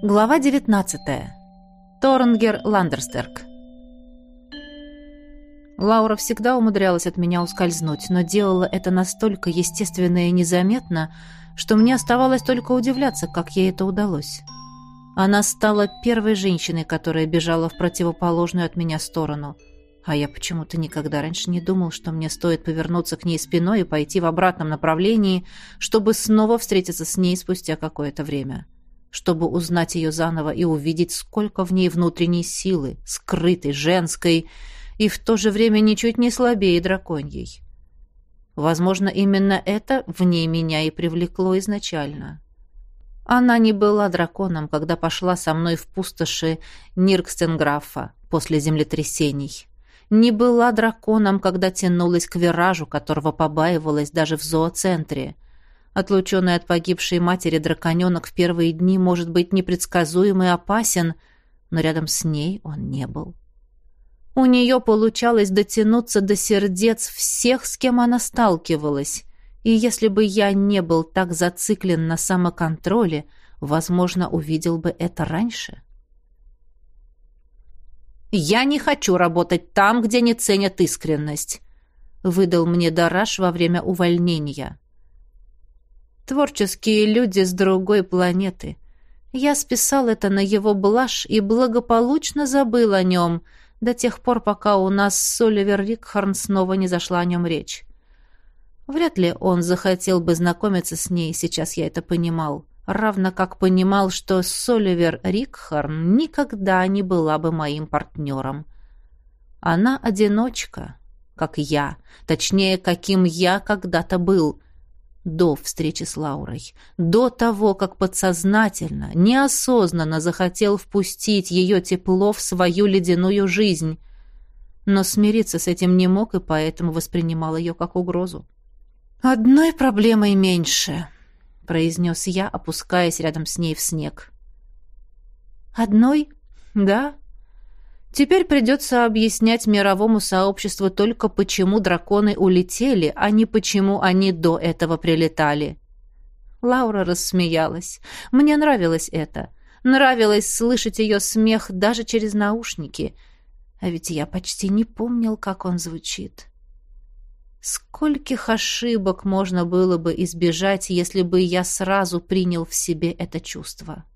Глава 19. Торнгер Ландерстерк. Лаура всегда умудрялась от меня ускользнуть, но делала это настолько естественно и незаметно, что мне оставалось только удивляться, как ей это удалось. Она стала первой женщиной, которая бежала в противоположную от меня сторону. А я почему-то никогда раньше не думал, что мне стоит повернуться к ней спиной и пойти в обратном направлении, чтобы снова встретиться с ней спустя какое-то время. — чтобы узнать ее заново и увидеть, сколько в ней внутренней силы, скрытой, женской, и в то же время ничуть не слабее драконьей. Возможно, именно это в ней меня и привлекло изначально. Она не была драконом, когда пошла со мной в пустоши Ниркстенграфа после землетрясений. Не была драконом, когда тянулась к виражу, которого побаивалась даже в зооцентре — Отлученный от погибшей матери драконенок в первые дни может быть непредсказуем и опасен, но рядом с ней он не был. У нее получалось дотянуться до сердец всех, с кем она сталкивалась, и если бы я не был так зациклен на самоконтроле, возможно, увидел бы это раньше. «Я не хочу работать там, где не ценят искренность», — выдал мне Дараш во время увольнения. Творческие люди с другой планеты. Я списал это на его блажь и благополучно забыл о нем до тех пор, пока у нас с Оливер Рикхарн снова не зашла о нем речь. Вряд ли он захотел бы знакомиться с ней, сейчас я это понимал. Равно как понимал, что Соливер Рикхарн никогда не была бы моим партнером. Она одиночка, как я, точнее, каким я когда-то был — до встречи с Лаурой, до того, как подсознательно, неосознанно захотел впустить ее тепло в свою ледяную жизнь, но смириться с этим не мог и поэтому воспринимал ее как угрозу. «Одной проблемой меньше», — произнес я, опускаясь рядом с ней в снег. «Одной? Да, Теперь придется объяснять мировому сообществу только почему драконы улетели, а не почему они до этого прилетали. Лаура рассмеялась. Мне нравилось это. Нравилось слышать ее смех даже через наушники. А ведь я почти не помнил, как он звучит. Скольких ошибок можно было бы избежать, если бы я сразу принял в себе это чувство. —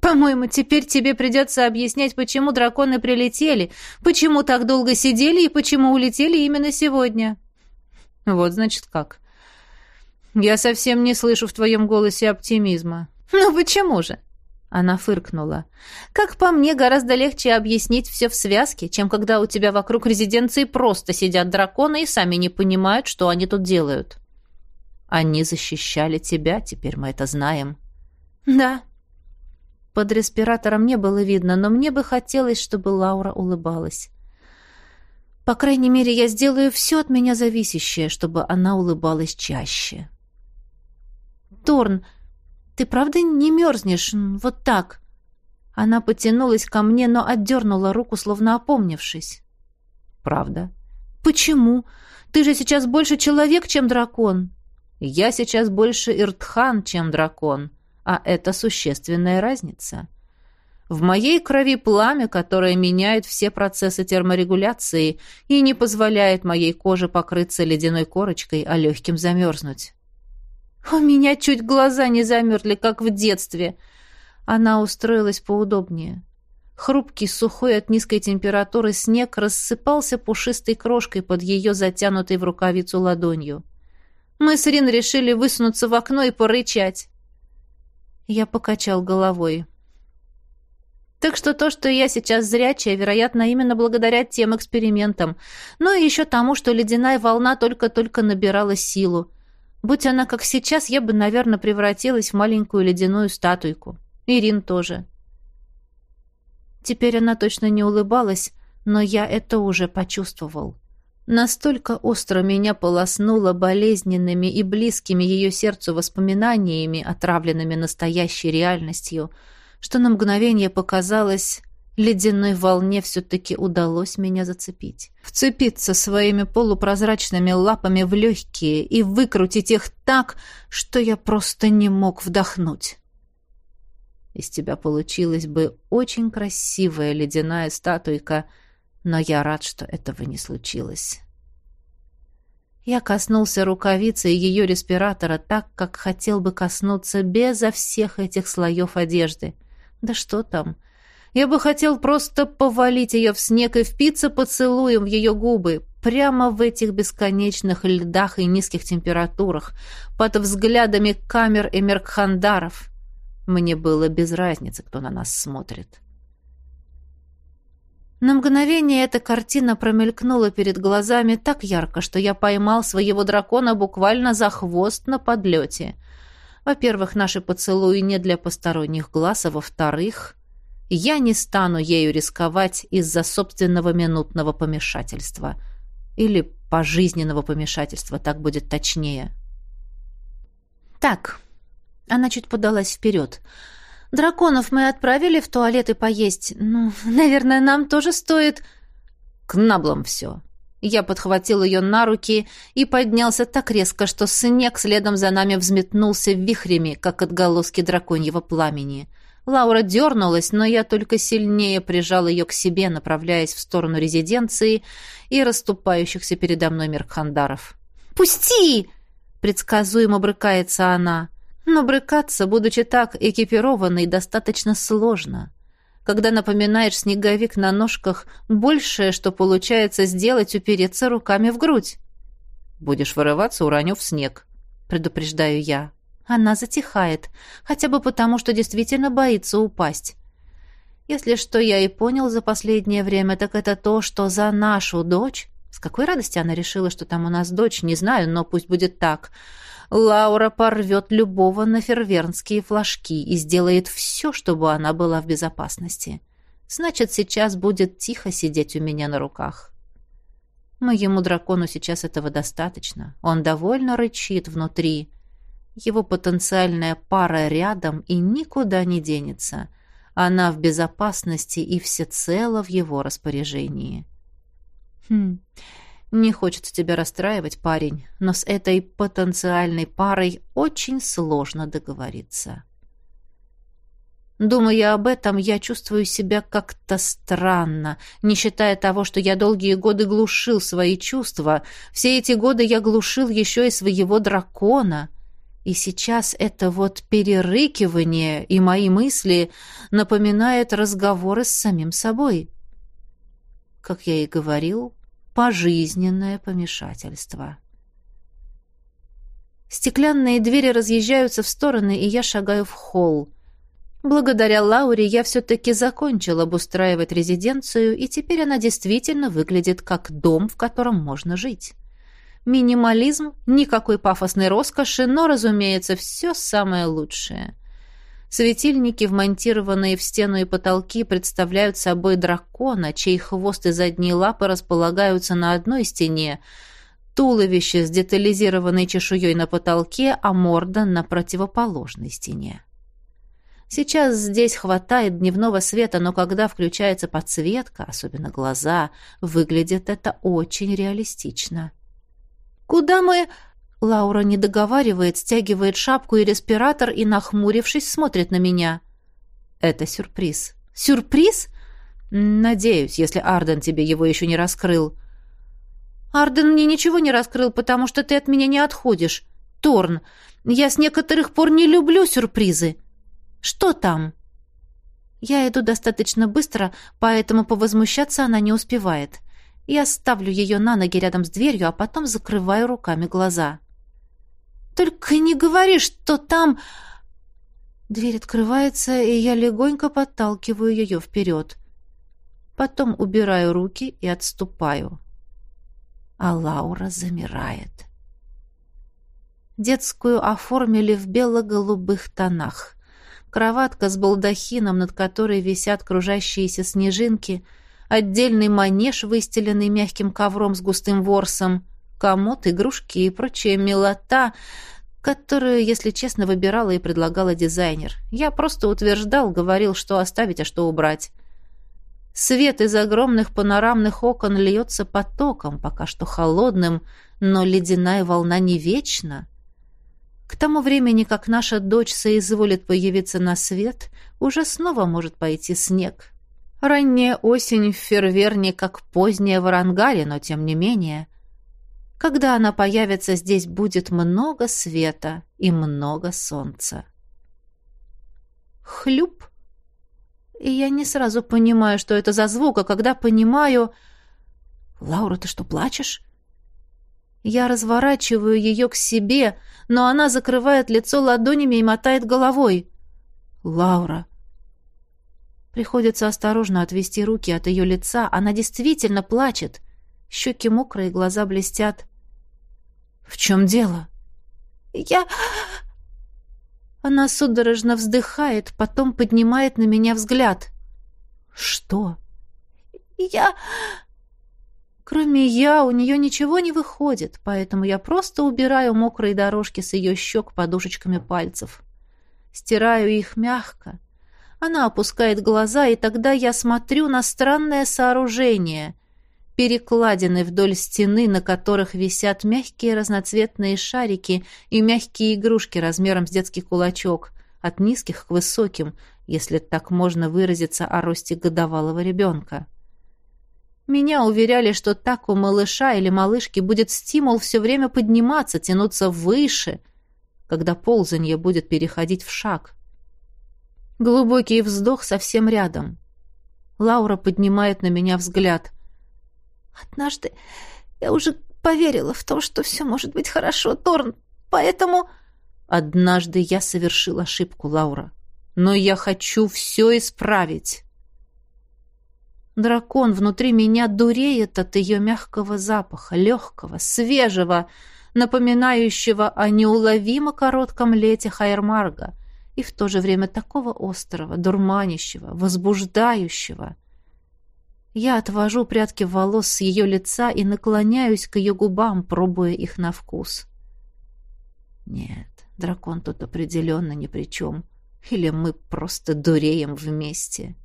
по-моему, теперь тебе придется объяснять, почему драконы прилетели, почему так долго сидели и почему улетели именно сегодня. Вот, значит, как. Я совсем не слышу в твоем голосе оптимизма. Ну почему же? Она фыркнула. Как по мне, гораздо легче объяснить все в связке, чем когда у тебя вокруг резиденции просто сидят драконы и сами не понимают, что они тут делают. Они защищали тебя, теперь мы это знаем. Да, под респиратором не было видно, но мне бы хотелось, чтобы Лаура улыбалась. По крайней мере, я сделаю все от меня зависящее, чтобы она улыбалась чаще. «Торн, ты правда не мерзнешь? Вот так?» Она потянулась ко мне, но отдернула руку, словно опомнившись. «Правда?» «Почему? Ты же сейчас больше человек, чем дракон!» «Я сейчас больше Иртхан, чем дракон», а это существенная разница. В моей крови пламя, которое меняет все процессы терморегуляции и не позволяет моей коже покрыться ледяной корочкой, а легким замерзнуть. У меня чуть глаза не замерзли, как в детстве. Она устроилась поудобнее. Хрупкий, сухой от низкой температуры снег рассыпался пушистой крошкой под ее затянутой в рукавицу ладонью. Мы с Рин решили высунуться в окно и порычать. Я покачал головой. Так что то, что я сейчас зрячая, вероятно, именно благодаря тем экспериментам. Ну и еще тому, что ледяная волна только-только набирала силу. Будь она как сейчас, я бы, наверное, превратилась в маленькую ледяную статуйку. Ирин тоже. Теперь она точно не улыбалась, но я это уже почувствовал. Настолько остро меня полоснуло болезненными и близкими ее сердцу воспоминаниями, отравленными настоящей реальностью, что на мгновение показалось, ледяной волне все-таки удалось меня зацепить. Вцепиться своими полупрозрачными лапами в легкие и выкрутить их так, что я просто не мог вдохнуть. Из тебя получилась бы очень красивая ледяная статуйка, но я рад, что этого не случилось. Я коснулся рукавицы и ее респиратора так, как хотел бы коснуться безо всех этих слоев одежды. Да что там? Я бы хотел просто повалить ее в снег и впиться поцелуем в ее губы, прямо в этих бесконечных льдах и низких температурах, под взглядами камер и меркхандаров. Мне было без разницы, кто на нас смотрит. На мгновение эта картина промелькнула перед глазами так ярко, что я поймал своего дракона буквально за хвост на подлете. Во-первых, наши поцелуи не для посторонних глаз, а во-вторых, я не стану ею рисковать из-за собственного минутного помешательства. Или пожизненного помешательства, так будет точнее. «Так», — она чуть подалась вперед, — Драконов мы отправили в туалет и поесть. Ну, наверное, нам тоже стоит... К наблам все. Я подхватил ее на руки и поднялся так резко, что снег следом за нами взметнулся вихрями, как отголоски драконьего пламени. Лаура дернулась, но я только сильнее прижал ее к себе, направляясь в сторону резиденции и расступающихся передо мной меркхандаров. «Пусти!» — предсказуемо брыкается она. Но брыкаться, будучи так экипированной, достаточно сложно. Когда напоминаешь снеговик на ножках, большее, что получается сделать, упереться руками в грудь. «Будешь вырываться, уроню в снег», — предупреждаю я. Она затихает, хотя бы потому, что действительно боится упасть. Если что я и понял за последнее время, так это то, что за нашу дочь... С какой радости она решила, что там у нас дочь, не знаю, но пусть будет так — Лаура порвет любого на фервернские флажки и сделает все, чтобы она была в безопасности. Значит, сейчас будет тихо сидеть у меня на руках. Моему дракону сейчас этого достаточно. Он довольно рычит внутри. Его потенциальная пара рядом и никуда не денется. Она в безопасности и всецело в его распоряжении. Хм... Не хочется тебя расстраивать, парень, но с этой потенциальной парой очень сложно договориться. Думая об этом, я чувствую себя как-то странно, не считая того, что я долгие годы глушил свои чувства. Все эти годы я глушил еще и своего дракона. И сейчас это вот перерыкивание и мои мысли напоминает разговоры с самим собой. Как я и говорил, пожизненное помешательство. Стеклянные двери разъезжаются в стороны, и я шагаю в холл. Благодаря Лауре я все-таки закончил обустраивать резиденцию, и теперь она действительно выглядит как дом, в котором можно жить. Минимализм, никакой пафосной роскоши, но, разумеется, все самое лучшее. Светильники, вмонтированные в стену и потолки, представляют собой дракона, чей хвост и задние лапы располагаются на одной стене, туловище с детализированной чешуей на потолке, а морда на противоположной стене. Сейчас здесь хватает дневного света, но когда включается подсветка, особенно глаза, выглядит это очень реалистично. «Куда мы...» Лаура не договаривает, стягивает шапку и респиратор и, нахмурившись, смотрит на меня. Это сюрприз. Сюрприз? Надеюсь, если Арден тебе его еще не раскрыл. Арден мне ничего не раскрыл, потому что ты от меня не отходишь. Торн, я с некоторых пор не люблю сюрпризы. Что там? Я иду достаточно быстро, поэтому повозмущаться она не успевает. Я ставлю ее на ноги рядом с дверью, а потом закрываю руками глаза. Только не говори, что там...» Дверь открывается, и я легонько подталкиваю ее вперед. Потом убираю руки и отступаю. А Лаура замирает. Детскую оформили в бело-голубых тонах. Кроватка с балдахином, над которой висят кружащиеся снежинки, отдельный манеж, выстеленный мягким ковром с густым ворсом — комод, игрушки и прочая милота, которую, если честно, выбирала и предлагала дизайнер. Я просто утверждал, говорил, что оставить, а что убрать. Свет из огромных панорамных окон льется потоком, пока что холодным, но ледяная волна не вечна. К тому времени, как наша дочь соизволит появиться на свет, уже снова может пойти снег. Ранняя осень в Ферверне, как поздняя в Арангаре, но тем не менее. Когда она появится, здесь будет много света и много солнца. Хлюп. И я не сразу понимаю, что это за звук, а когда понимаю... «Лаура, ты что, плачешь?» Я разворачиваю ее к себе, но она закрывает лицо ладонями и мотает головой. «Лаура!» Приходится осторожно отвести руки от ее лица. Она действительно плачет. Щеки мокрые, глаза блестят. «В чем дело?» «Я...» Она судорожно вздыхает, потом поднимает на меня взгляд. «Что?» «Я...» Кроме «я» у нее ничего не выходит, поэтому я просто убираю мокрые дорожки с ее щек подушечками пальцев. Стираю их мягко. Она опускает глаза, и тогда я смотрю на странное сооружение. Перекладины вдоль стены, на которых висят мягкие разноцветные шарики и мягкие игрушки размером с детский кулачок, от низких к высоким, если так можно выразиться о росте годовалого ребенка. Меня уверяли, что так у малыша или малышки будет стимул все время подниматься, тянуться выше, когда ползанье будет переходить в шаг. Глубокий вздох совсем рядом. Лаура поднимает на меня взгляд. «Однажды я уже поверила в то, что все может быть хорошо, Торн, поэтому...» «Однажды я совершил ошибку, Лаура, но я хочу все исправить». Дракон внутри меня дуреет от ее мягкого запаха, легкого, свежего, напоминающего о неуловимо коротком лете Хайермарга и в то же время такого острого, дурманящего, возбуждающего. Я отвожу прядки волос с ее лица и наклоняюсь к ее губам, пробуя их на вкус. Нет, дракон тут определенно ни при чем. Или мы просто дуреем вместе. —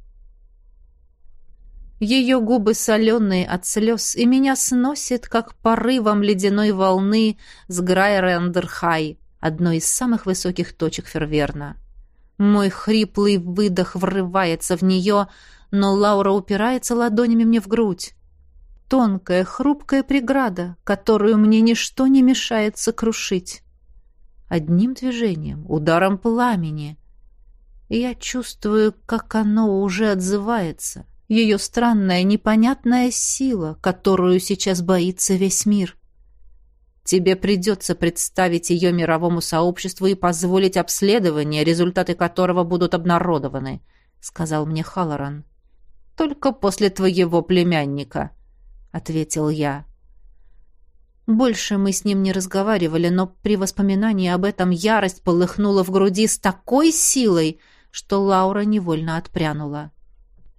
ее губы соленые от слез, и меня сносит, как порывом ледяной волны с Грайрендерхай, одной из самых высоких точек Ферверна. Мой хриплый выдох врывается в нее, но Лаура упирается ладонями мне в грудь. Тонкая, хрупкая преграда, которую мне ничто не мешает сокрушить. Одним движением, ударом пламени. Я чувствую, как оно уже отзывается, ее странная, непонятная сила, которую сейчас боится весь мир. Тебе придется представить ее мировому сообществу и позволить обследование, результаты которого будут обнародованы, — сказал мне Халлоран. «Только после твоего племянника», — ответил я. Больше мы с ним не разговаривали, но при воспоминании об этом ярость полыхнула в груди с такой силой, что Лаура невольно отпрянула.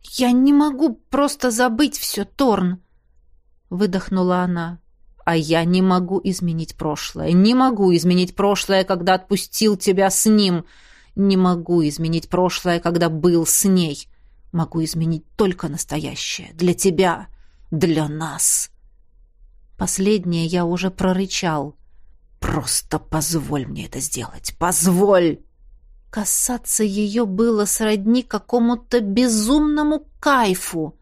«Я не могу просто забыть все, Торн!» — выдохнула она. «А я не могу изменить прошлое. Не могу изменить прошлое, когда отпустил тебя с ним. Не могу изменить прошлое, когда был с ней. Могу изменить только настоящее. Для тебя, для нас». Последнее я уже прорычал. «Просто позволь мне это сделать. Позволь!» Касаться ее было сродни какому-то безумному кайфу.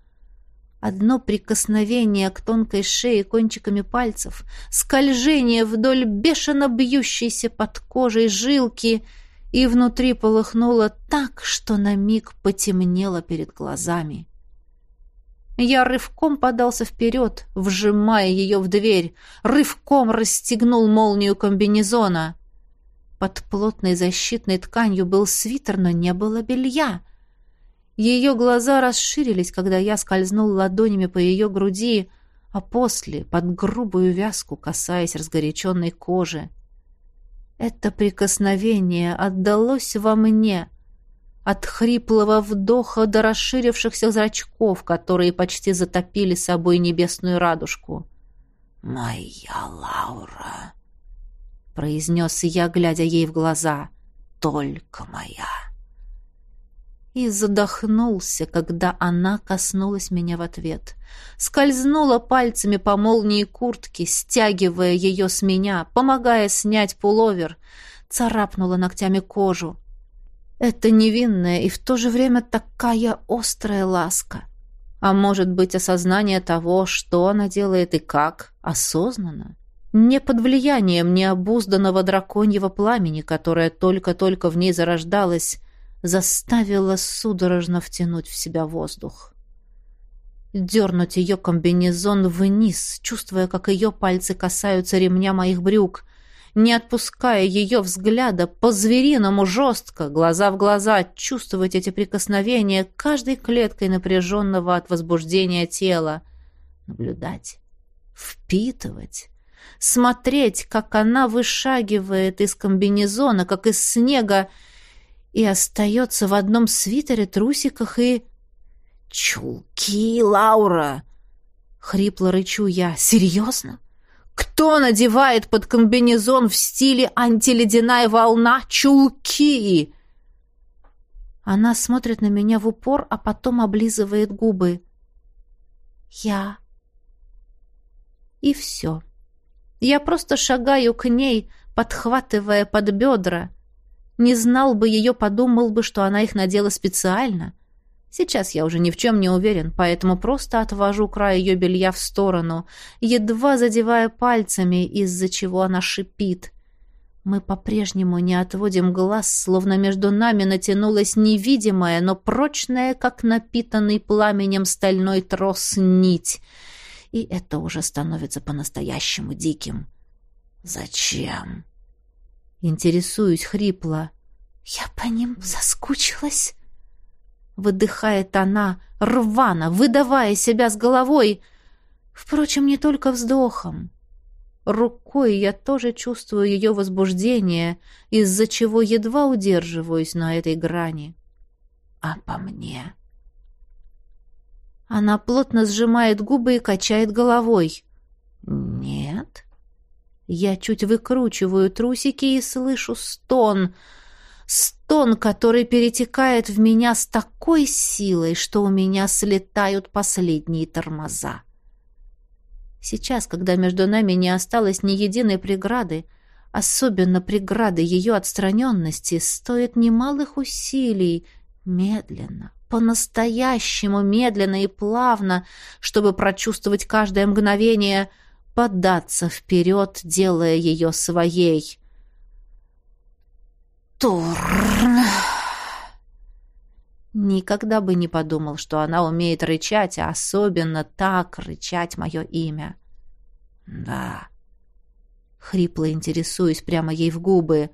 Одно прикосновение к тонкой шее кончиками пальцев, скольжение вдоль бешено бьющейся под кожей жилки, и внутри полыхнуло так, что на миг потемнело перед глазами. Я рывком подался вперед, вжимая ее в дверь, рывком расстегнул молнию комбинезона. Под плотной защитной тканью был свитер, но не было белья. Ее глаза расширились, когда я скользнул ладонями по ее груди, а после — под грубую вязку, касаясь разгоряченной кожи. Это прикосновение отдалось во мне — от хриплого вдоха до расширившихся зрачков, которые почти затопили собой небесную радужку. «Моя Лаура!» произнес я, глядя ей в глаза. «Только моя!» И задохнулся, когда она коснулась меня в ответ. Скользнула пальцами по молнии куртки, стягивая ее с меня, помогая снять пуловер. царапнула ногтями кожу. Это невинная и в то же время такая острая ласка. А может быть, осознание того, что она делает и как, осознанно. Не под влиянием необузданного драконьего пламени, которое только-только в ней зарождалось, заставило судорожно втянуть в себя воздух. Дернуть ее комбинезон вниз, чувствуя, как ее пальцы касаются ремня моих брюк, не отпуская ее взгляда, по-звериному жестко, глаза в глаза, чувствовать эти прикосновения каждой клеткой напряженного от возбуждения тела, наблюдать, впитывать, смотреть, как она вышагивает из комбинезона, как из снега, и остается в одном свитере, трусиках и... «Чулки, Лаура!» — хрипло рычу я. «Серьезно? Кто надевает под комбинезон в стиле антиледяная волна чулки? Она смотрит на меня в упор, а потом облизывает губы. Я. И все. Я просто шагаю к ней, подхватывая под бедра. Не знал бы ее, подумал бы, что она их надела специально. Сейчас я уже ни в чем не уверен, поэтому просто отвожу край ее белья в сторону, едва задевая пальцами, из-за чего она шипит. Мы по-прежнему не отводим глаз, словно между нами натянулась невидимая, но прочная, как напитанный пламенем стальной трос, нить. И это уже становится по-настоящему диким. «Зачем?» Интересуюсь хрипло. «Я по ним соскучилась» выдыхает она, рвано, выдавая себя с головой. Впрочем, не только вздохом. Рукой я тоже чувствую ее возбуждение, из-за чего едва удерживаюсь на этой грани. А по мне... Она плотно сжимает губы и качает головой. «Нет». Я чуть выкручиваю трусики и слышу стон — Стон, который перетекает в меня с такой силой, что у меня слетают последние тормоза. Сейчас, когда между нами не осталось ни единой преграды, особенно преграды ее отстраненности, стоит немалых усилий, медленно, по-настоящему медленно и плавно, чтобы прочувствовать каждое мгновение, податься вперед, делая ее своей. Турн. Никогда бы не подумал, что она умеет рычать, а особенно так рычать мое имя. Да. Хрипло интересуюсь прямо ей в губы.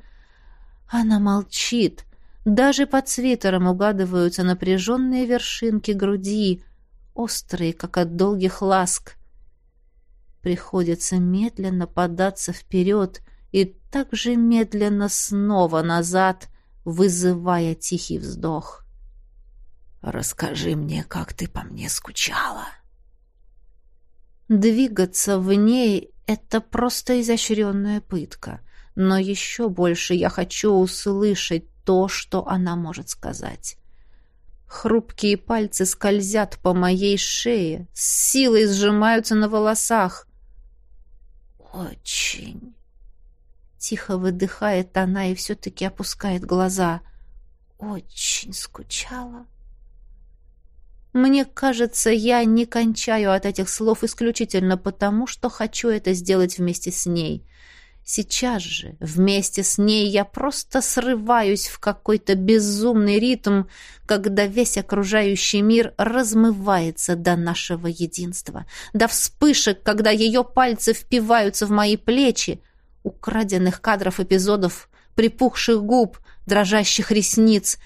Она молчит. Даже под свитером угадываются напряженные вершинки груди, острые, как от долгих ласк. Приходится медленно податься вперед — и так же медленно снова назад, вызывая тихий вздох. «Расскажи мне, как ты по мне скучала». Двигаться в ней — это просто изощренная пытка, но еще больше я хочу услышать то, что она может сказать. Хрупкие пальцы скользят по моей шее, с силой сжимаются на волосах. «Очень...» Тихо выдыхает она и все-таки опускает глаза. Очень скучала. Мне кажется, я не кончаю от этих слов исключительно потому, что хочу это сделать вместе с ней. Сейчас же, вместе с ней, я просто срываюсь в какой-то безумный ритм, когда весь окружающий мир размывается до нашего единства, до вспышек, когда ее пальцы впиваются в мои плечи, украденных кадров эпизодов, припухших губ, дрожащих ресниц,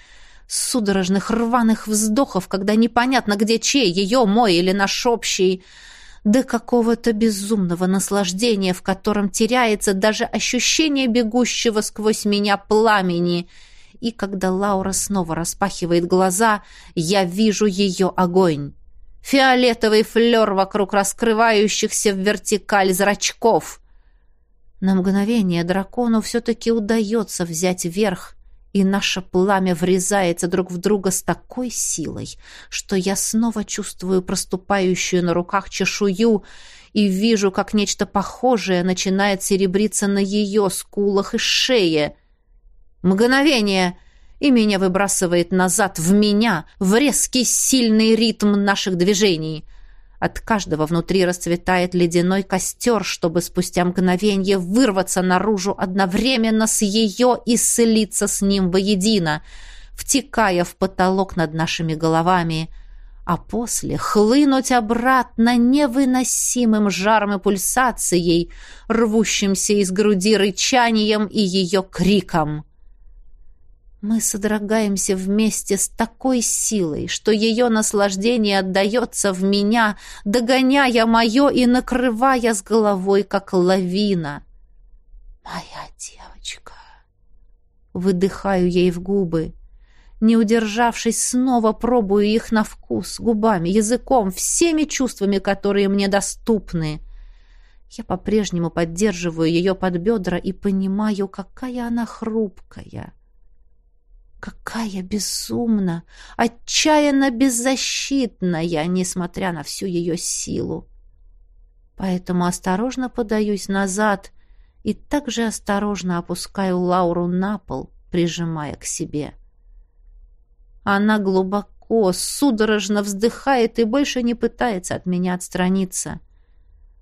судорожных рваных вздохов, когда непонятно, где чей, ее, мой или наш общий, до какого-то безумного наслаждения, в котором теряется даже ощущение бегущего сквозь меня пламени. И когда Лаура снова распахивает глаза, я вижу ее огонь. Фиолетовый флер вокруг раскрывающихся в вертикаль зрачков — на мгновение дракону все-таки удается взять верх, и наше пламя врезается друг в друга с такой силой, что я снова чувствую проступающую на руках чешую и вижу, как нечто похожее начинает серебриться на ее скулах и шее. Мгновение, и меня выбрасывает назад в меня, в резкий сильный ритм наших движений. От каждого внутри расцветает ледяной костер, чтобы спустя мгновение вырваться наружу одновременно с ее и слиться с ним воедино, втекая в потолок над нашими головами — а после хлынуть обратно невыносимым жаром и пульсацией, рвущимся из груди рычанием и ее криком. Мы содрогаемся вместе с такой силой, что ее наслаждение отдается в меня, догоняя мое и накрывая с головой, как лавина. «Моя девочка!» Выдыхаю ей в губы. Не удержавшись, снова пробую их на вкус, губами, языком, всеми чувствами, которые мне доступны. Я по-прежнему поддерживаю ее под бедра и понимаю, какая она хрупкая. Какая безумно, отчаянно беззащитная, несмотря на всю ее силу. Поэтому осторожно подаюсь назад и также осторожно опускаю Лауру на пол, прижимая к себе. — она глубоко, судорожно вздыхает и больше не пытается от меня отстраниться.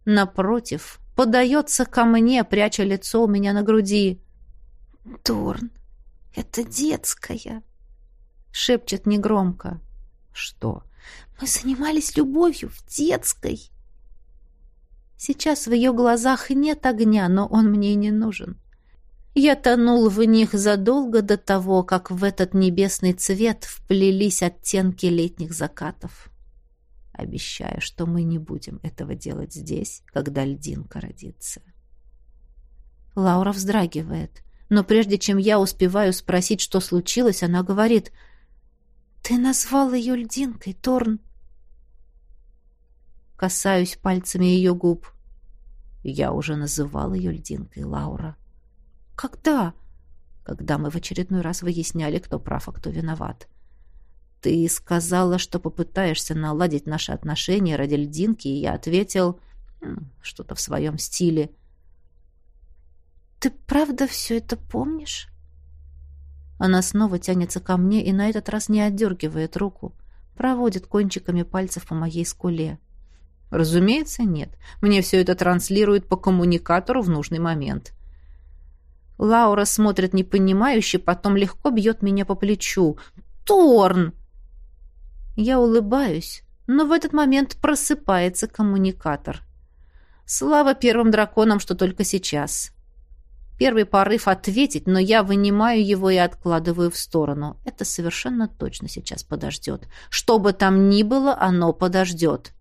Напротив, подается ко мне, пряча лицо у меня на груди. «Торн, это детская!» — шепчет негромко. «Что?» «Мы занимались любовью в детской!» Сейчас в ее глазах нет огня, но он мне не нужен. Я тонул в них задолго до того, как в этот небесный цвет вплелись оттенки летних закатов. Обещаю, что мы не будем этого делать здесь, когда льдинка родится. Лаура вздрагивает, но прежде чем я успеваю спросить, что случилось, она говорит, «Ты назвал ее льдинкой, Торн?» Касаюсь пальцами ее губ. Я уже называл ее льдинкой, Лаура. Когда? Когда мы в очередной раз выясняли, кто прав, а кто виноват. Ты сказала, что попытаешься наладить наши отношения ради льдинки, и я ответил что-то в своем стиле. Ты правда все это помнишь? Она снова тянется ко мне и на этот раз не отдергивает руку, проводит кончиками пальцев по моей скуле. Разумеется, нет. Мне все это транслирует по коммуникатору в нужный момент. Лаура смотрит непонимающе, потом легко бьет меня по плечу. «Торн!» Я улыбаюсь, но в этот момент просыпается коммуникатор. Слава первым драконам, что только сейчас. Первый порыв ответить, но я вынимаю его и откладываю в сторону. Это совершенно точно сейчас подождет. Что бы там ни было, оно подождет.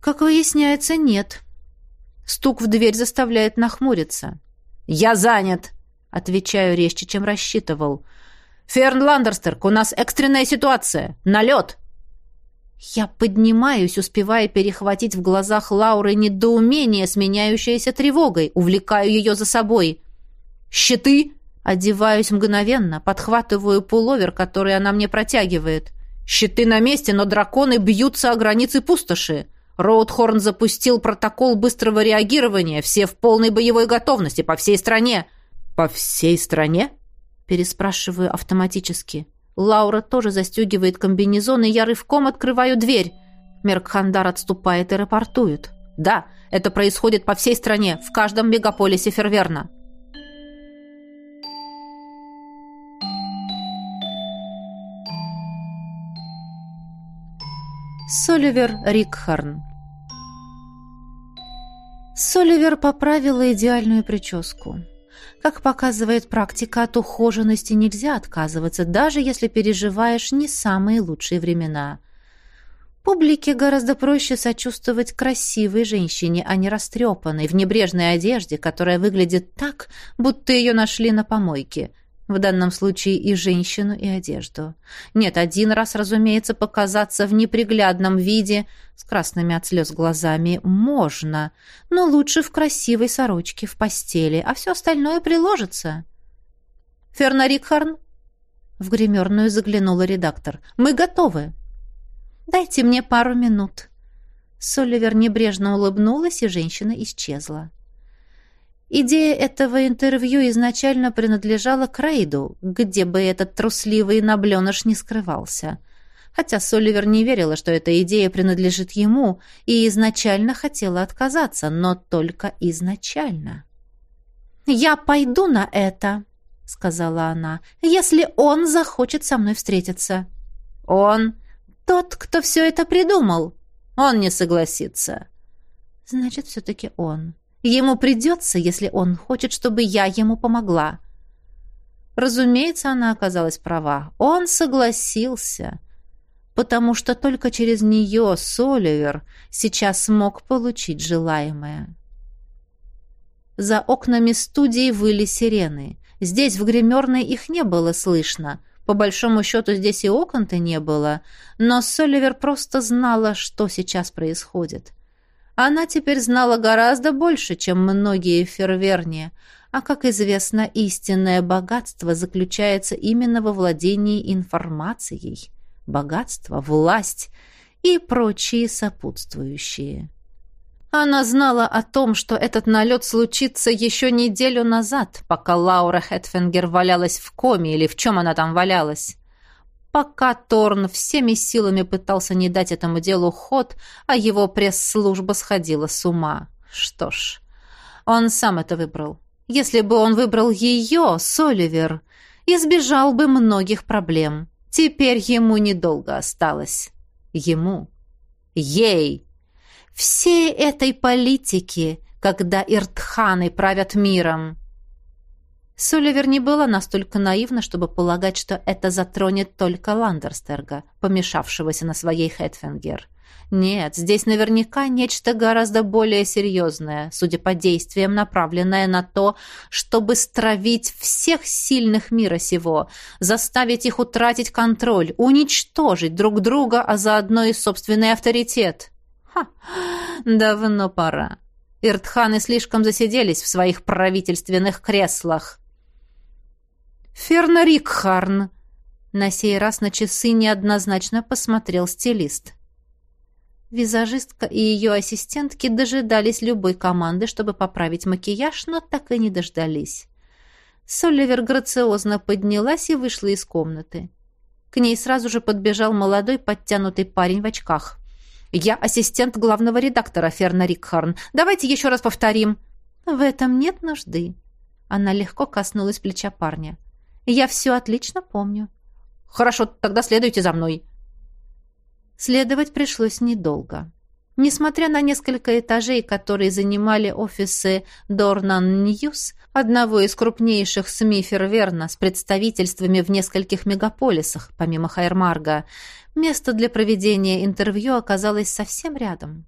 Как выясняется, нет. Стук в дверь заставляет нахмуриться. «Я занят!» Отвечаю резче, чем рассчитывал. «Ферн Ландерстерк, у нас экстренная ситуация! Налет!» Я поднимаюсь, успевая перехватить в глазах Лауры недоумение, сменяющееся тревогой, увлекаю ее за собой. «Щиты!» Одеваюсь мгновенно, подхватываю пуловер, который она мне протягивает. «Щиты на месте, но драконы бьются о границы пустоши!» Роудхорн запустил протокол быстрого реагирования, все в полной боевой готовности по всей стране. «По всей стране?» Переспрашиваю автоматически. Лаура тоже застегивает комбинезон, и я рывком открываю дверь. Меркхандар отступает и рапортует. «Да, это происходит по всей стране, в каждом мегаполисе Ферверна». Соливер Рикхарн Соливер поправила идеальную прическу. Как показывает практика, от ухоженности нельзя отказываться, даже если переживаешь не самые лучшие времена. Публике гораздо проще сочувствовать красивой женщине, а не растрепанной, в небрежной одежде, которая выглядит так, будто ее нашли на помойке. В данном случае и женщину, и одежду. Нет, один раз, разумеется, показаться в неприглядном виде, с красными от слез глазами, можно, но лучше в красивой сорочке, в постели, а все остальное приложится. «Ферна Рикхарн?» В гримерную заглянула редактор. «Мы готовы». «Дайте мне пару минут». Соливер небрежно улыбнулась, и женщина исчезла. Идея этого интервью изначально принадлежала Крейду, где бы этот трусливый набленыш не скрывался. Хотя Соливер не верила, что эта идея принадлежит ему, и изначально хотела отказаться, но только изначально. «Я пойду на это», — сказала она, — «если он захочет со мной встретиться». «Он? Тот, кто все это придумал. Он не согласится». «Значит, все-таки он». Ему придется, если он хочет, чтобы я ему помогла. Разумеется, она оказалась права. Он согласился, потому что только через нее Соливер сейчас смог получить желаемое. За окнами студии выли сирены. Здесь, в гримерной, их не было слышно. По большому счету, здесь и окон-то не было. Но Соливер просто знала, что сейчас происходит. Она теперь знала гораздо больше, чем многие в Ферверне, а, как известно, истинное богатство заключается именно во владении информацией. Богатство, власть и прочие сопутствующие. Она знала о том, что этот налет случится еще неделю назад, пока Лаура Хэтфингер валялась в коме или в чем она там валялась пока Торн всеми силами пытался не дать этому делу ход, а его пресс-служба сходила с ума. Что ж, он сам это выбрал. Если бы он выбрал ее, Соливер, избежал бы многих проблем. Теперь ему недолго осталось. Ему. Ей. Всей этой политики, когда иртханы правят миром. Соливер не была настолько наивна, чтобы полагать, что это затронет только Ландерстерга, помешавшегося на своей Хэтфингер. Нет, здесь наверняка нечто гораздо более серьезное, судя по действиям, направленное на то, чтобы стравить всех сильных мира сего, заставить их утратить контроль, уничтожить друг друга, а заодно и собственный авторитет. Ха, давно пора. Иртханы слишком засиделись в своих правительственных креслах. «Ферна Рикхарн!» На сей раз на часы неоднозначно посмотрел стилист. Визажистка и ее ассистентки дожидались любой команды, чтобы поправить макияж, но так и не дождались. Соливер грациозно поднялась и вышла из комнаты. К ней сразу же подбежал молодой подтянутый парень в очках. «Я ассистент главного редактора Ферна Рикхарн. Давайте еще раз повторим». «В этом нет нужды». Она легко коснулась плеча парня. Я все отлично помню. Хорошо, тогда следуйте за мной. Следовать пришлось недолго. Несмотря на несколько этажей, которые занимали офисы Dornan News, одного из крупнейших СМИ Ферверна с представительствами в нескольких мегаполисах, помимо Хайрмарга, место для проведения интервью оказалось совсем рядом.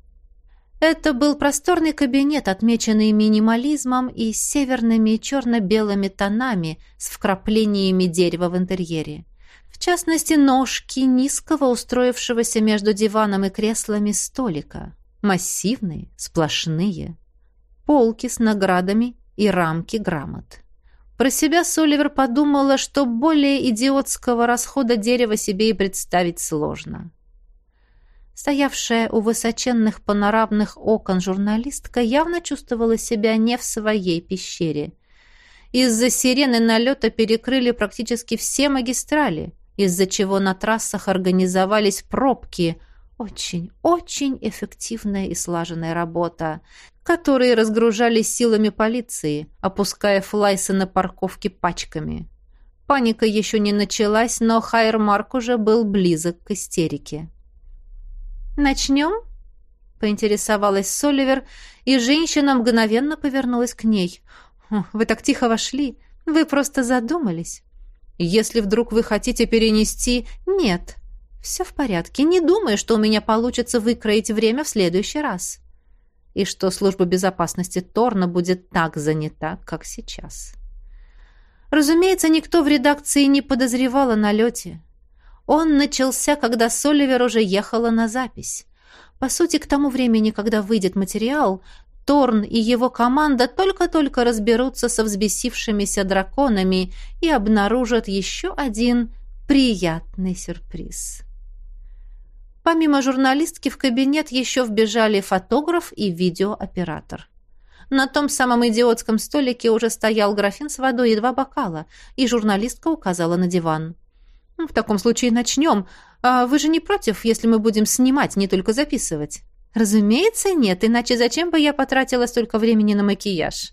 Это был просторный кабинет, отмеченный минимализмом и северными черно-белыми тонами с вкраплениями дерева в интерьере. В частности, ножки низкого устроившегося между диваном и креслами столика. Массивные, сплошные. Полки с наградами и рамки грамот. Про себя Соливер подумала, что более идиотского расхода дерева себе и представить сложно. Стоявшая у высоченных панорамных окон журналистка явно чувствовала себя не в своей пещере. Из-за сирены налета перекрыли практически все магистрали, из-за чего на трассах организовались пробки. Очень, очень эффективная и слаженная работа, которые разгружались силами полиции, опуская флайсы на парковке пачками. Паника еще не началась, но Хайермарк уже был близок к истерике. «Начнем?» — поинтересовалась Соливер, и женщина мгновенно повернулась к ней. «Вы так тихо вошли. Вы просто задумались. Если вдруг вы хотите перенести...» «Нет, все в порядке. Не думаю, что у меня получится выкроить время в следующий раз. И что служба безопасности Торна будет так занята, как сейчас». Разумеется, никто в редакции не подозревал о налете. Он начался, когда Соливер уже ехала на запись. По сути, к тому времени, когда выйдет материал, Торн и его команда только-только разберутся со взбесившимися драконами и обнаружат еще один приятный сюрприз. Помимо журналистки в кабинет еще вбежали фотограф и видеооператор. На том самом идиотском столике уже стоял графин с водой и два бокала, и журналистка указала на диван. «Ну, «В таком случае начнем. А вы же не против, если мы будем снимать, не только записывать?» «Разумеется, нет, иначе зачем бы я потратила столько времени на макияж?»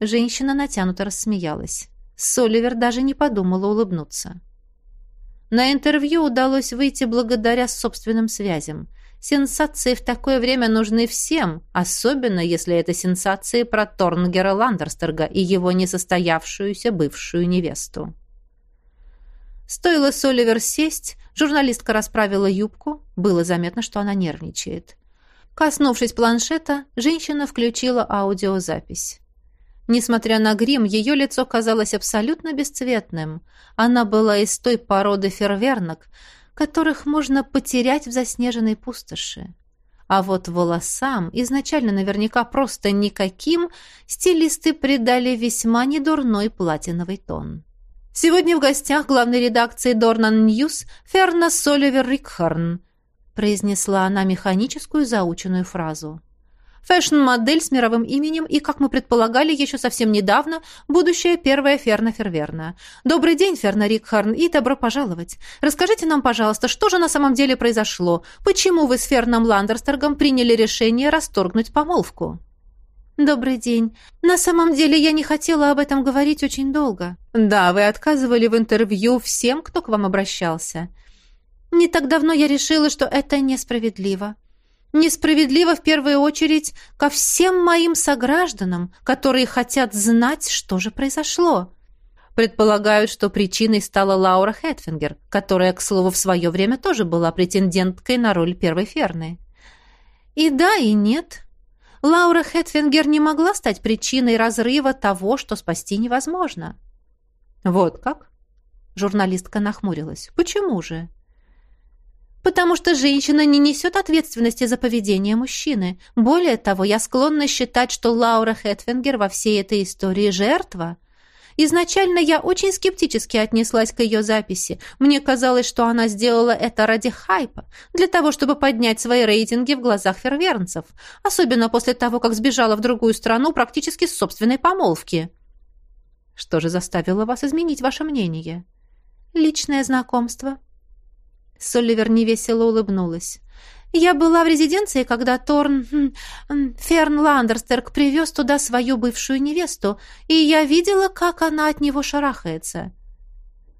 Женщина натянуто рассмеялась. Соливер даже не подумала улыбнуться. На интервью удалось выйти благодаря собственным связям. Сенсации в такое время нужны всем, особенно если это сенсации про Торнгера Ландерстерга и его несостоявшуюся бывшую невесту. Стоило Соливер сесть, журналистка расправила юбку, было заметно, что она нервничает. Коснувшись планшета, женщина включила аудиозапись. Несмотря на грим, ее лицо казалось абсолютно бесцветным. Она была из той породы фервернок, которых можно потерять в заснеженной пустоши. А вот волосам, изначально наверняка просто никаким, стилисты придали весьма недурной платиновый тон. Сегодня в гостях главной редакции Дорнан Ньюс Ферна Соливер Рикхарн, произнесла она механически заученную фразу. Фэшн-модель с мировым именем и, как мы предполагали еще совсем недавно, будущая первая Ферна Ферверна. Добрый день, Ферна Рикхарн, и добро пожаловать. Расскажите нам, пожалуйста, что же на самом деле произошло? Почему вы с Ферном Ландерстергом приняли решение расторгнуть помолвку? «Добрый день. На самом деле я не хотела об этом говорить очень долго». «Да, вы отказывали в интервью всем, кто к вам обращался». «Не так давно я решила, что это несправедливо. Несправедливо в первую очередь ко всем моим согражданам, которые хотят знать, что же произошло. Предполагают, что причиной стала Лаура Хэтфингер, которая, к слову, в свое время тоже была претенденткой на роль первой Ферны. И да, и нет. Лаура Хэтфингер не могла стать причиной разрыва того, что спасти невозможно. Вот как? Журналистка нахмурилась. Почему же? потому что женщина не несет ответственности за поведение мужчины. Более того, я склонна считать, что Лаура Хэтфингер во всей этой истории жертва. Изначально я очень скептически отнеслась к ее записи. Мне казалось, что она сделала это ради хайпа, для того, чтобы поднять свои рейтинги в глазах фервернцев, особенно после того, как сбежала в другую страну практически с собственной помолвки. Что же заставило вас изменить ваше мнение? Личное знакомство, Соливер невесело улыбнулась. «Я была в резиденции, когда Торн... Хм, Ферн Ландерстерк привез туда свою бывшую невесту, и я видела, как она от него шарахается».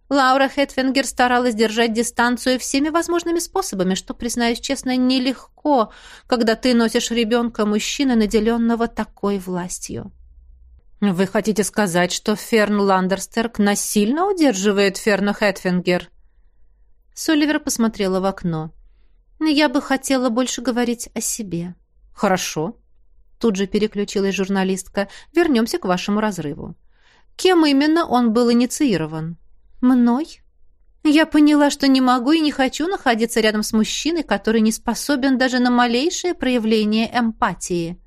Лаура Хэтфингер старалась держать дистанцию всеми возможными способами, что, признаюсь честно, нелегко, когда ты носишь ребенка мужчины, наделенного такой властью. «Вы хотите сказать, что Ферн Ландерстерк насильно удерживает Ферну Хэтфингер?» Соливер посмотрела в окно. «Я бы хотела больше говорить о себе». «Хорошо». Тут же переключилась журналистка. «Вернемся к вашему разрыву». «Кем именно он был инициирован?» «Мной?» «Я поняла, что не могу и не хочу находиться рядом с мужчиной, который не способен даже на малейшее проявление эмпатии».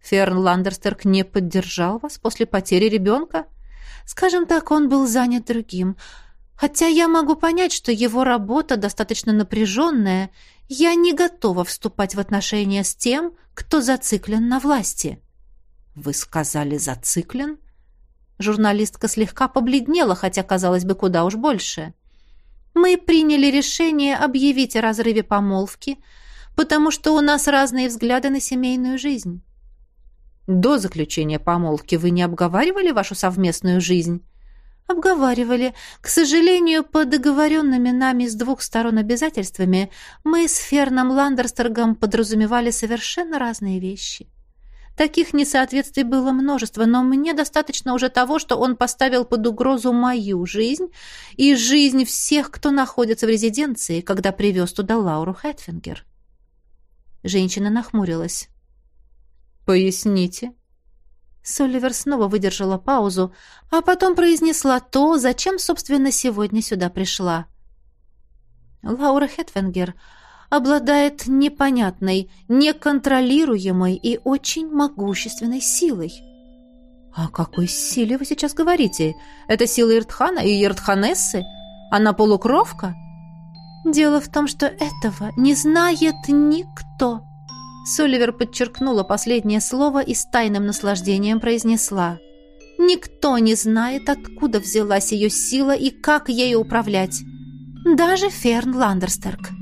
«Ферн Ландерстерк не поддержал вас после потери ребенка?» «Скажем так, он был занят другим». Хотя я могу понять, что его работа достаточно напряженная, я не готова вступать в отношения с тем, кто зациклен на власти. Вы сказали «зациклен»? Журналистка слегка побледнела, хотя, казалось бы, куда уж больше. Мы приняли решение объявить о разрыве помолвки, потому что у нас разные взгляды на семейную жизнь. До заключения помолвки вы не обговаривали вашу совместную жизнь? Обговаривали. К сожалению, по договоренными нами с двух сторон обязательствами мы с Ферном Ландерстергом подразумевали совершенно разные вещи. Таких несоответствий было множество, но мне достаточно уже того, что он поставил под угрозу мою жизнь и жизнь всех, кто находится в резиденции, когда привез туда Лауру Хэтфингер. Женщина нахмурилась. «Поясните», Соливер снова выдержала паузу, а потом произнесла то, зачем, собственно, сегодня сюда пришла. Лаура Хетвенгер обладает непонятной, неконтролируемой и очень могущественной силой. «О какой силе вы сейчас говорите? Это сила Иртхана и Иртханессы? Она полукровка?» «Дело в том, что этого не знает никто», Соливер подчеркнула последнее слово и с тайным наслаждением произнесла. «Никто не знает, откуда взялась ее сила и как ею управлять. Даже Ферн Ландерстерк».